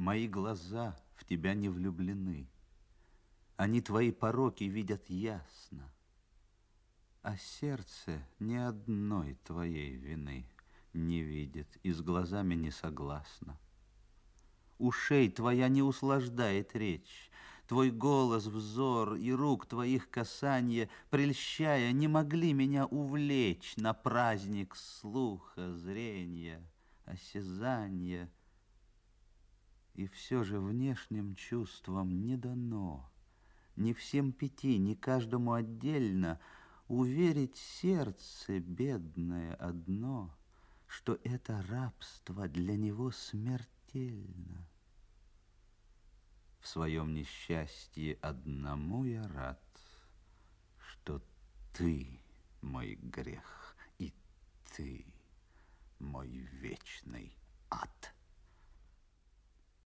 Мои глаза в тебя не влюблены. Они твои пороки видят ясно. А сердце ни одной твоей вины не видит и с глазами не согласно. Ушей твоя не услаждает речь, Твой голос, взор и рук твоих касания, Прельщая, не могли меня увлечь На праздник слуха, зрения, осязания. И все же внешним чувствам не дано, Ни всем пяти, ни каждому отдельно Уверить сердце бедное одно, Что это рабство для него смертельно. В своем несчастье одному я рад, Что ты мой грех, и ты мой вечный